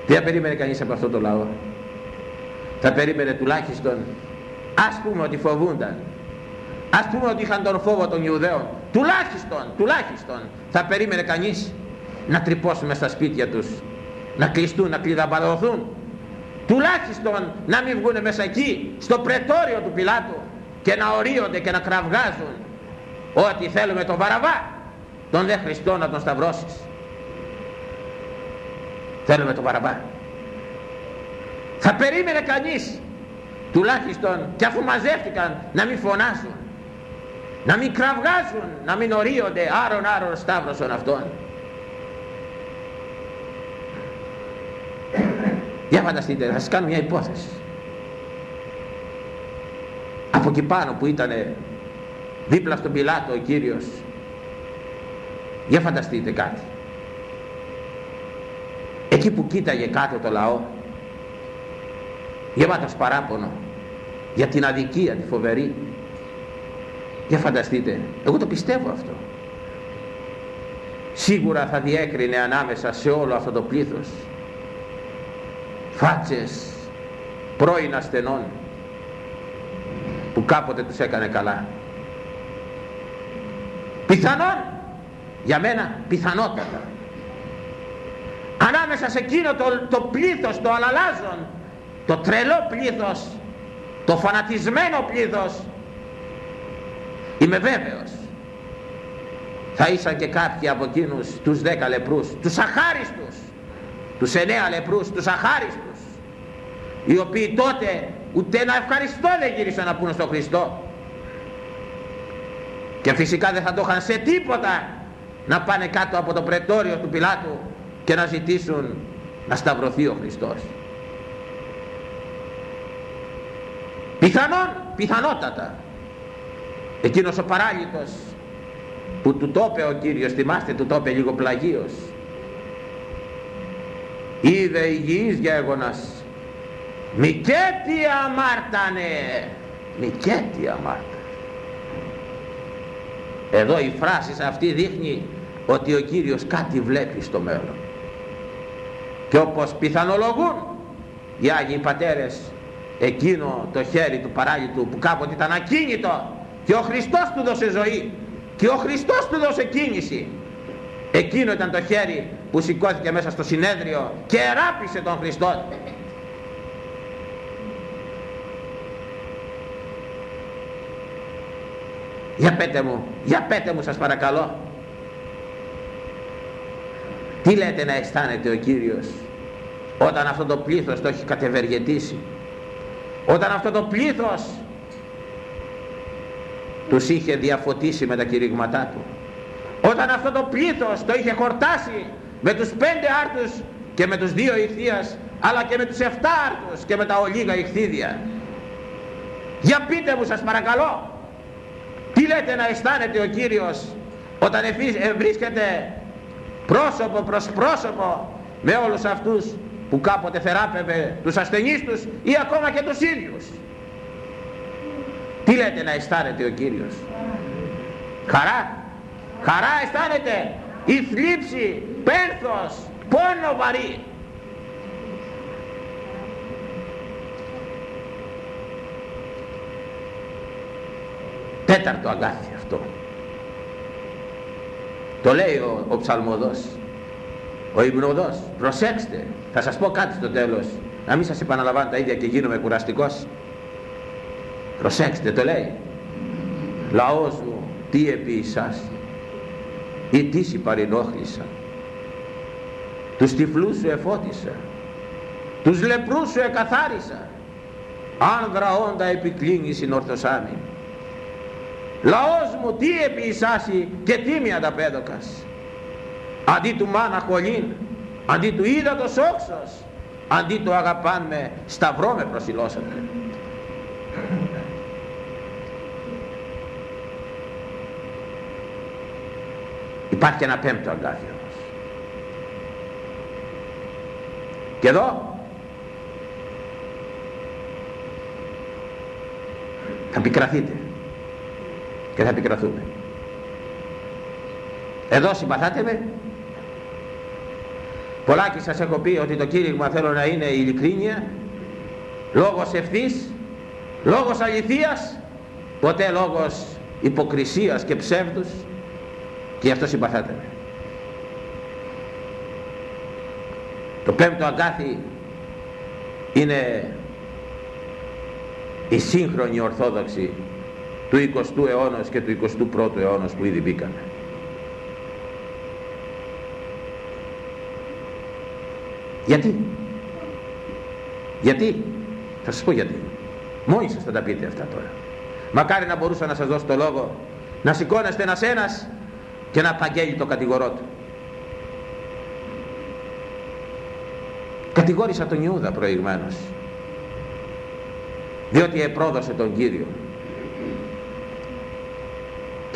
Τι θα περίμενε κανείς από αυτό το λαό; Θα περίμενε τουλάχιστον ας πούμε ότι φοβούνταν. Ας πούμε ότι είχαν τον φόβο των Ιουδαίων. Τουλάχιστον, τουλάχιστον θα περίμενε κανείς να τρυπώσουν στα σπίτια τους. Να κλειστούν, να κλειδαμπαδοθούν. Τουλάχιστον να μην βγουν μέσα εκεί στο πρετόριο του Πιλάτου και να ορίονται και να κραυγάζουν ότι θέλουμε τον Βαραβά τον δε Χριστό να τον σταυρώσεις. Θέλουμε τον Βαραβά θα περίμενε κανείς τουλάχιστον και αφού μαζεύτηκαν να μην φωνάσουν να μην κραυγάζουν να μην ορίονται άρον άρον σταύρωσον αυτόν. Για φανταστείτε θα σας κάνω μια υπόθεση. Από εκεί πάνω που ήταν δίπλα στον Πιλάτο ο Κύριος για φανταστείτε κάτι. Εκεί που κοίταγε κάτω το λαό, γεμάτος παράπονο για την αδικία τη φοβερή. Για φανταστείτε, εγώ το πιστεύω αυτό. Σίγουρα θα διέκρινε ανάμεσα σε όλο αυτό το πλήθος φάτσες πρώην ασθενών που κάποτε τους έκανε καλά. Πιθανόν για μένα πιθανότατα. Ανάμεσα σε εκείνο το, το πλήθος το αλαλάζον το τρελό πλήθος το φανατισμένο πλήθος είμαι βέβαιος. Θα ήσαν και κάποιοι από εκείνους τους δέκα λεπρούς τους αχάριστους τους εννέα λεπρούς τους αχάριστους οι οποίοι τότε ούτε να ευχαριστώ δεν γύρισαν να πούνε στον Χριστό. Και φυσικά δεν θα το είχαν σε τίποτα να πάνε κάτω από το πρετόριο του Πιλάτου και να ζητήσουν να σταυρωθεί ο Χριστός. Πιθανόν, πιθανότατα, εκείνος ο παράλυτος που του το είπε ο Κύριος, θυμάστε του το είπε λίγο πλαγίος, είδε υγιής γέγονας, μικέτι αμάρτανε, μικέτι αμάρτανε. Εδώ η φράση αυτή δείχνει ότι ο Κύριος κάτι βλέπει στο μέλλον. Και όπως πιθανολογούν οι Άγιοι Πατέρες εκείνο το χέρι του παράλυτου που κάποτε ήταν ακίνητο και ο Χριστός του δώσε ζωή και ο Χριστός του δώσε κίνηση. Εκείνο ήταν το χέρι που σηκώθηκε μέσα στο συνέδριο και εράπησε τον Χριστό. Για πέτε μου για πέτε μου σας παρακαλώ τι λέτε να αισθάνεται ο Κύριος όταν αυτό το πλήθος το έχει κατευεργετήσει. Όταν αυτό το πλήθος τους είχε διαφωτίσει με τα κηρύγματά του; Όταν αυτό το πλήθος το είχε χορτάσει με τους πέντε άρτους και με τους δύο ηχθείας αλλά και με τους εφτά άρτους και με τα ολίγα ηχθίδια; Για πείτε μου σας παρακαλώ τι λέτε να αισθάνεται ο Κύριος όταν βρίσκεται πρόσωπο προς πρόσωπο με όλους αυτούς που κάποτε θεράπευε τους ασθενείς τους ή ακόμα και τους ίδιους. Τι λέτε να αισθάνεται ο Κύριος; Χαρά. Χαρά αισθάνεται. Η θλίψη, πένθος, πόνο βαρύ. Τέταρτο αγκάθι αυτό. Το λέει ο, ο ψαλμοδός. Ο υμνοδός. Προσέξτε. Θα σας πω κάτι στο τέλος. Να μην σας επαναλαμβάνω τα ίδια και γίνομαι κουραστικός. Προσέξτε το λέει. Λαός μου τι επί εσάς ή τι συ παρενόχλησα τους τυφλούς σου εφώτισα τους λεπρούς σου εκαθάρισα άνδρα όντα επικλίνησιν ορθοσάμι λαός μου τι επιεισάσει και τι μη ανταπέδοκας. Αντί του μάνα χολήν αντί του ύδατος όξος αντί του αγαπάν με σταυρό με προσιλώσατε. Υπάρχει ένα πέμπτο αγκάθι όμως. Και εδώ θα πικραθείτε και θα πικραθούμε εδώ συμπαθάτε με. Πολλάκι σας έχω πει ότι το κήρυγμα θέλω να είναι η ειλικρίνεια λόγος ευθύς λόγος αληθείας ποτέ λόγος υποκρισίας και ψεύδους και γι' αυτό συμπαθάτε με. Το πέμπτο αγκάθι είναι η σύγχρονη Ορθόδοξη του 20ου αιώνας και του 21ου αιώνας που ήδη μπήκαμε. Γιατί; Γιατί; Θα σας πω γιατί. Μόνοι σας θα τα πείτε αυτά τώρα. Μακάρι να μπορούσα να σας δώσω το λόγο να σηκώνεστε ένας ένας και να απαγγέλει το κατηγορό του. Κατηγόρησα τον Ιούδα προηγουμένως διότι επρόδωσε τον Κύριο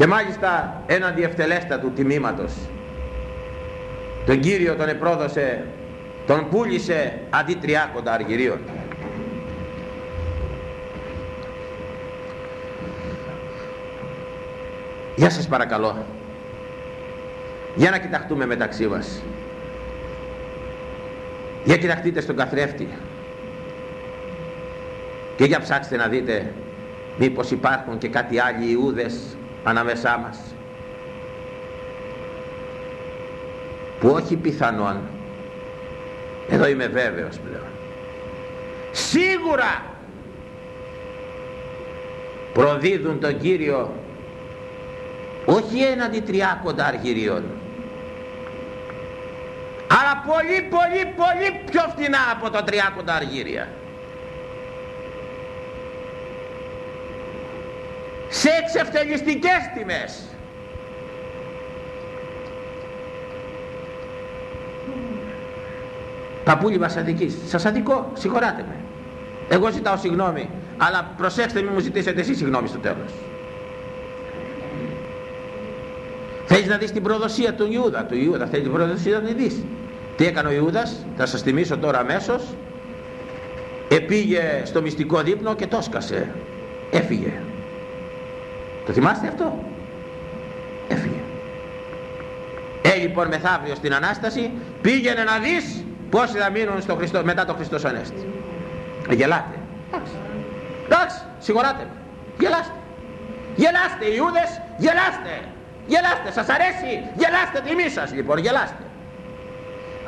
και μάλιστα έναντι ευτελέστατου τιμήματος. Τον Κύριο τον επρόδωσε τον πούλησε αντί τριάκοντα αργυρίων. Για σας παρακαλώ. Για να κοιταχτούμε μεταξύ μας. Για κοιταχτείτε στον καθρέφτη. Και για ψάξτε να δείτε μήπως υπάρχουν και κάτι άλλοι Ιούδες ανάμεσά μας. Που όχι πιθανόν εδώ είμαι βέβαιος πλέον σίγουρα προδίδουν τον Κύριο όχι έναντι τριάκοντα αργυρίων αλλά πολύ πολύ πολύ πιο φθηνά από τα τριάκοντα αργύρια σε εξευτελιστικές τιμές παππούλη μας αδικείς σας αδικώ συγχωράτε με εγώ ζητάω συγγνώμη αλλά προσέξτε μην μου ζητήσετε εσείς συγγνώμη στο τέλος Θέλεις να δεις την προδοσία του Ιούδα, του Ιούδα, θέλεις την προδοσία να τη δεις. Τι έκανε ο Ιούδας, θα σας θυμίσω τώρα αμέσως. Επήγε στο μυστικό δείπνο και το σκασε. Έφυγε. Το θυμάστε αυτό; Έφυγε. Ε, λοιπόν μεθαύριο στην Ανάσταση πήγαινε να δεις πόσοι θα μείνουν στο Χριστό, μετά το Χριστός Ανέστη. Ε, γελάτε. Εντάξει, συγχωράτε με. Γελάστε. Γελάστε Ιούδες, γελάστε. Γελάστε, σας αρέσει, γελάστε τιμή σας λοιπόν, γελάστε.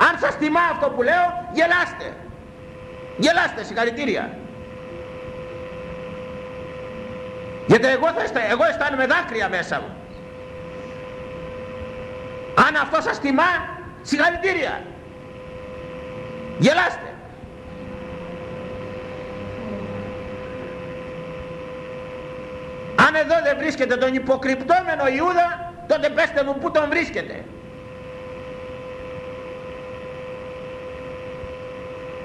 Αν σας τιμά αυτό που λέω, γελάστε. Γελάστε, συγχαρητήρια. Γιατί εγώ, θα, εγώ αισθάνομαι δάκρυα μέσα μου. Αν αυτό σας τιμά συγχαρητήρια. Γελάστε. Αν εδώ δεν βρίσκεται τον υποκρυπτόμενο Ιούδα τότε πέστε μου που τον βρίσκεται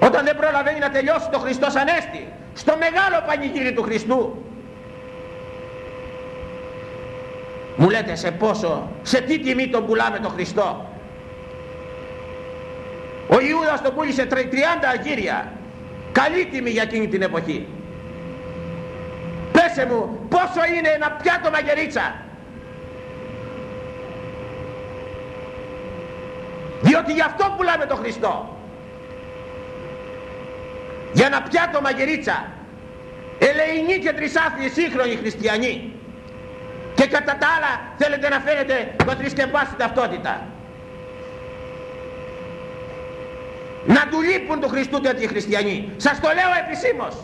όταν δεν προλαβαίνει να τελειώσει το Χριστός Ανέστη στο μεγάλο πανηγύρι του Χριστού Μου λέτε σε πόσο, σε τι τιμή τον πουλάμε τον Χριστό. Ο Ιούδας τον πούλησε 30 αγύρια. Καλή τιμή για εκείνη την εποχή. Πέσε μου πόσο είναι ένα πιάτο μαγερίτσα. Διότι γι' αυτό πουλάμε τον Χριστό. Για ένα πιάτο μαγερίτσα. Ελεηνοί και τρισάθλιοι σύγχρονοι χριστιανοί και κατά τα άλλα θέλετε να φέρετε το θρησκευά στην ταυτότητα. Να του λείπουν του Χριστού τέτοιοι χριστιανοί. Σας το λέω επισήμως.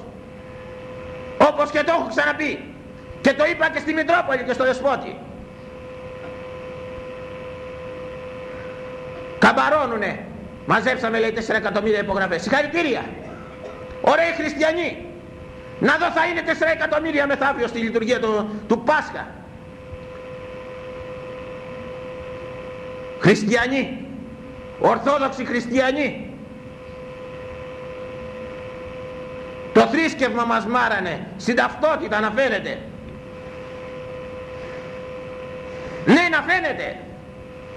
Όπως και το έχω ξαναπεί. Και το είπα και στη Μητρόπολη και στο Δεσπότη. Καμπαρόνουνε. Μαζέψαμε λέει 4 εκατομμύρια υπογραφές. Συγχαρητήρια. Ωραίοι χριστιανοί. Να δω θα είναι 4 εκατομμύρια μεθαύριο στη λειτουργία του, του Πάσχα χριστιανοί. Ορθόδοξοι χριστιανοί. Το θρήσκευμα μας μάρανε στην ταυτότητα να φαίνεται. Ναι να φαίνεται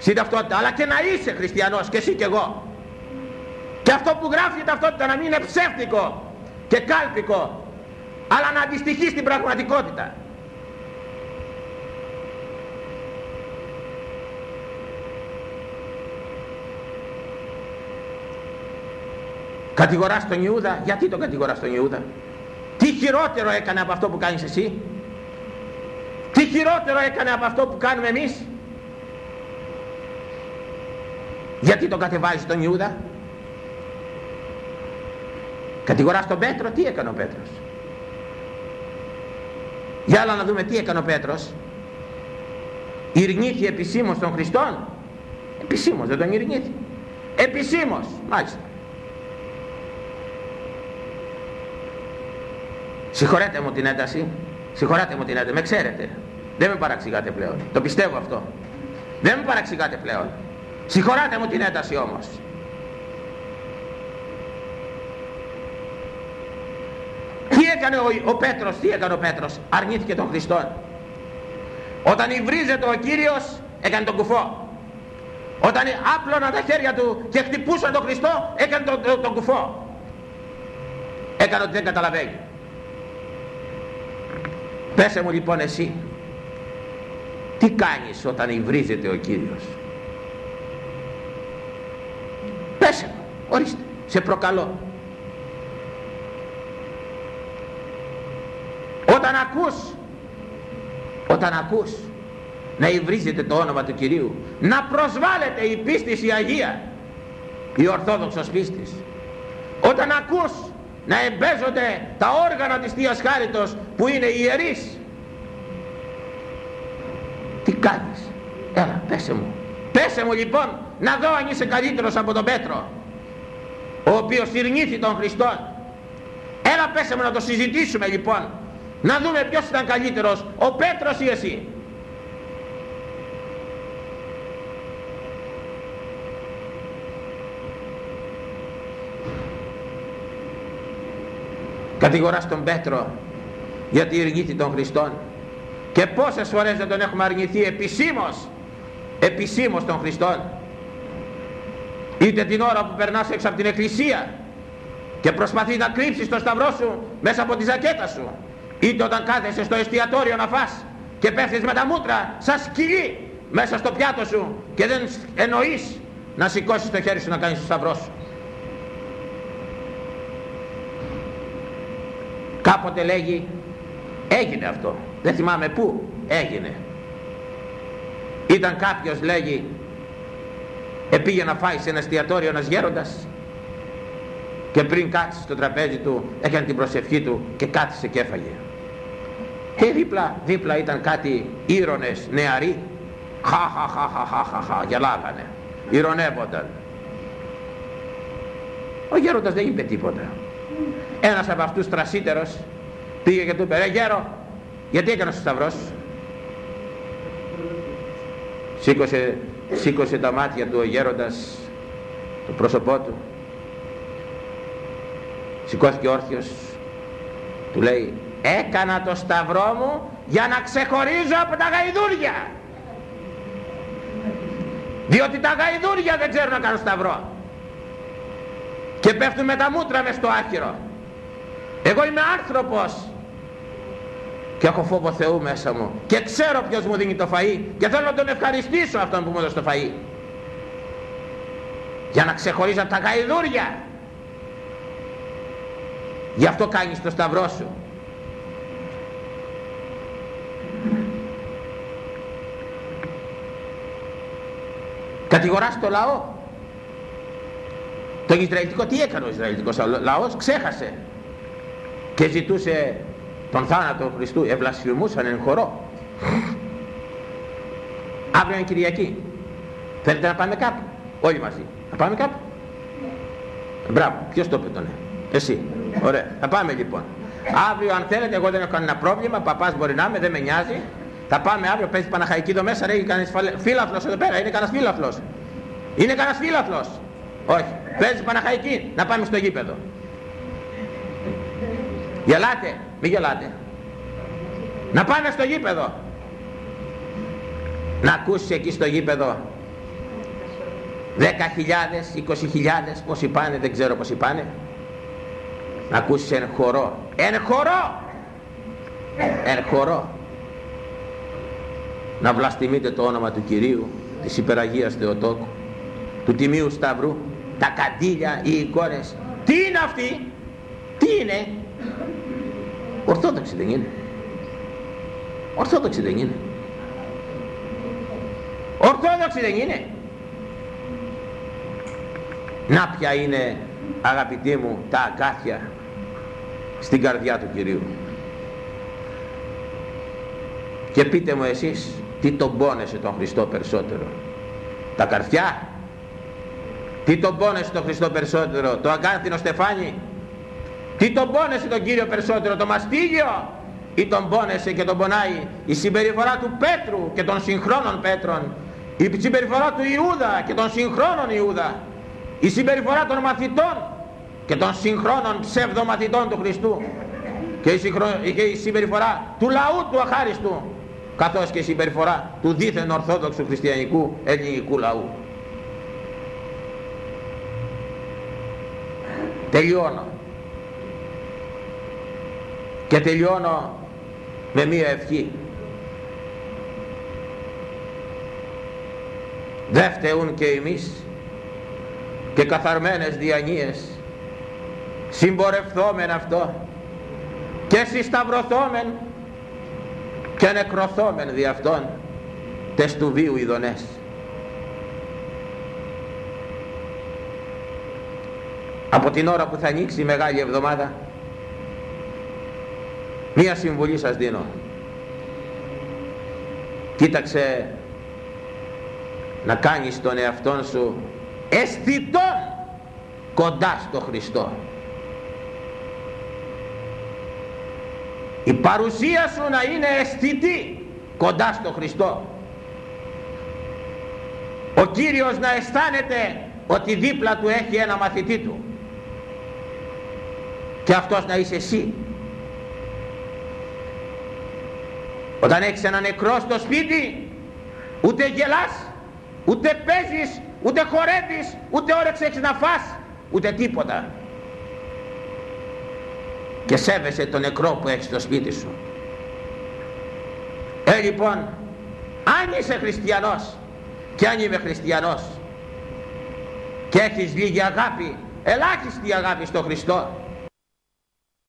στην ταυτότητα αλλά και να είσαι χριστιανός και εσύ και εγώ. Και αυτό που γράφει η ταυτότητα να μην είναι ψεύτικο και κάλπικο αλλά να αντιστοιχείς στην πραγματικότητα Κατηγοράς τον Ιούδα. Γιατί τον κατηγοράς τον Ιούδα; Τι χειρότερο έκανε από αυτό που κάνεις εσύ; Τι χειρότερο έκανε από αυτό που κάνουμε εμείς; Γιατί τον κατεβάζει τον Ιούδα; Κατηγοράς τον Πέτρο. Τι έκανε ο Πέτρος; Για άλλα να δούμε τι έκανε ο Πέτρος. Ειρνήθη επισήμως των Χριστών. Επισήμως δεν τον ειρνήθη. Επισήμως. Μάλιστα. Συγχωρέτε μου την ένταση. Συγχωρέτε μου την ένταση. Με ξέρετε. Δεν με παραξηγάτε πλέον. Το πιστεύω αυτό. Δεν με παραξηγάτε πλέον. Συγχωράτε μου την ένταση όμως. Τι έκανε ο, ο Πέτρος, τι έκανε ο Πέτρος; Αρνήθηκε τον Χριστό. Όταν υβρίζεται ο Κύριος έκανε τον κουφό. Όταν άπλωναν τα χέρια του και χτυπούσαν τον Χριστό έκανε τον, τον, τον κουφό. Έκανε ότι δεν καταλαβαίνει. Πέσε μου λοιπόν εσύ, τι κάνεις όταν υβρίζεται ο Κύριος; Πέσε μου, ορίστε, σε προκαλώ. Όταν ακούς, όταν ακούς να υβρίζεται το όνομα του Κυρίου, να προσβάλλεται η πίστη η Αγία, η Ορθόδοξος πίστης. Όταν ακούς να εμπέζονται τα όργανα της Θείας Χάριτος που είναι ιερείς. Τι κάνεις; Έλα πέσε μου. Πέσε μου λοιπόν να δω αν είσαι καλύτερος από τον Πέτρο ο οποίος ειρνήθη τον Χριστό έλα πέσε μου να το συζητήσουμε λοιπόν. Να δούμε ποιος ήταν καλύτερος ο Πέτρος ή εσύ κατηγοράς τον Πέτρο γιατί ειρνήθη τον Χριστόν. Και πόσες φορές δεν τον έχουμε αρνηθεί επισήμως επισήμως τον Χριστόν. Είτε την ώρα που περνάς έξω από την εκκλησία και προσπαθείς να κρύψεις το σταυρό σου μέσα από τη ζακέτα σου είτε όταν κάθεσαι στο εστιατόριο να φας και πέφτεις με τα μούτρα σαν σκυλί μέσα στο πιάτο σου και δεν εννοείς να σηκώσεις το χέρι σου να κάνεις το σταυρό σου κάποτε λέγει έγινε αυτό δεν θυμάμαι πού έγινε ήταν κάποιος λέγει επήγε να φάει σε ένα εστιατόριο ένας γέροντας και πριν κάτσει στο τραπέζι του έκανε την προσευχή του και κάθισε και έφαγε και δίπλα, δίπλα ήταν κάτι ήρωνες νεαροί. Χα χα χα χα χα χα, χα γελάγανε ηρωνεύονταν. Ο γέροντας δεν είπε τίποτα ένας από αυτούς τρασίτερος πήγε και του είπε ρε γέρο γιατί έκανες το σταυρός σου; Σήκωσε, σήκωσε τα μάτια του ο γέροντας το πρόσωπό του. Σηκώθηκε όρθιος του λέει έκανα το σταυρό μου για να ξεχωρίζω από τα γαϊδούρια διότι τα γαϊδούρια δεν ξέρουν να κάνουν σταυρό και πέφτουν με τα μούτρα μες στο άχυρο εγώ είμαι άνθρωπος και έχω φόβο Θεού μέσα μου. Και ξέρω ποιος μου δίνει το φαΐ και θέλω να τον ευχαριστήσω αυτόν που μου έδωσε το φαΐ. Για να ξεχωρίζω τα γαϊδούρια. Γι' αυτό κάνεις το σταυρό σου. Κατηγοράς το λαό το Ισραηλιτικό τι έκανε ο Ισραηλιτικός λαός ξέχασε και ζητούσε τον θάνατο του Χριστού ευλασιωμούσαν εν χορό αύριο είναι Κυριακή θέλετε να πάμε κάπου όλοι μαζί να πάμε κάπου Μπράβο, ποιος το είπε τον Εσύ. Ωραία. Θα πάμε λοιπόν. Αύριο αν θέλετε, εγώ δεν έχω κανένα πρόβλημα, παπάς μπορεί να είμαι, δεν με νοιάζει. Θα πάμε αύριο, παίζει Παναχαϊκή εδώ μέσα, λέει κανένας φίλαθλος εδώ πέρα, είναι κανένας φίλαθλος. Είναι κανένας φίλαθλος. Όχι. Παίζεις Παναχαϊκή, να πάμε στο γήπεδο. Γελάτε, μη γελάτε. Να πάμε στο γήπεδο. Να ακούσεις εκεί στο γήπεδο 10.000, 20.000, πόσοι πάνε, δεν ξέρω πόσοι πάνε. Να ακούσεις εν χορό. Εν χορό! Εν χορό. Να βλαστημείτε το όνομα του Κυρίου, της Υπεραγίας Θεοτόκου, του Τιμίου Σταυρού, τα καντήλια, οι εικόνες. Τι είναι αυτή, τι είναι; Ορθόδοξη δεν είναι. Ορθόδοξη δεν είναι. Ορθόδοξη δεν είναι. Να ποια είναι αγαπητοί μου τα αγκάθια στην καρδιά του Κυρίου. Και πείτε μου εσείς τι τον πόνεσε τον Χριστό περισσότερο. Τα καρδιά. Τι τον πόνεσε τον Χριστό περισσότερο. Το αγκάθινο στεφάνι; Τι τον πόνεσε τον Κύριο περισσότερο. Το μαστίγιο; Ή τον πόνεσε και τον πονάει η συμπεριφορά του Πέτρου και των συγχρόνων Πέτρων; Η συμπεριφορά του Ιούδα και των συγχρόνων Ιούδα; Η συμπεριφορά των μαθητών και των συγχρόνων ψευδομαθητών του Χριστού; Και η, συμπεριφορά του λαού του αχάριστου; Καθώς και η συμπεριφορά του δίθεν ορθόδοξου χριστιανικού ελληνικού λαού; Τελειώνω. Και τελειώνω με μία ευχή. Δεν φταίουν και εμείς και καθαρμένες διανοίες συμπορευθόμεν αυτό και συσταυρωθόμεν και νεκρωθόμεν δι' αυτόν τες του βίου ειδονές από την ώρα που θα ανοίξει η Μεγάλη Εβδομάδα μία συμβουλή σας δίνω. Κοίταξε να κάνεις τον εαυτόν σου αισθητών κοντά στο Χριστό. Η παρουσία σου να είναι αισθητή κοντά στο Χριστό. Ο Κύριος να αισθάνεται ότι δίπλα του έχει ένα μαθητή του και αυτός να είσαι εσύ. Όταν έχεις ένα νεκρό στο σπίτι ούτε γελάς ούτε παίζεις ούτε χορεύεις ούτε όρεξη έχεις να φας ούτε τίποτα. Και σέβεσαι τον νεκρό που έχεις στο σπίτι σου. Ε λοιπόν αν είσαι χριστιανός και αν είμαι χριστιανός και έχεις λίγη αγάπη ελάχιστη αγάπη στο Χριστό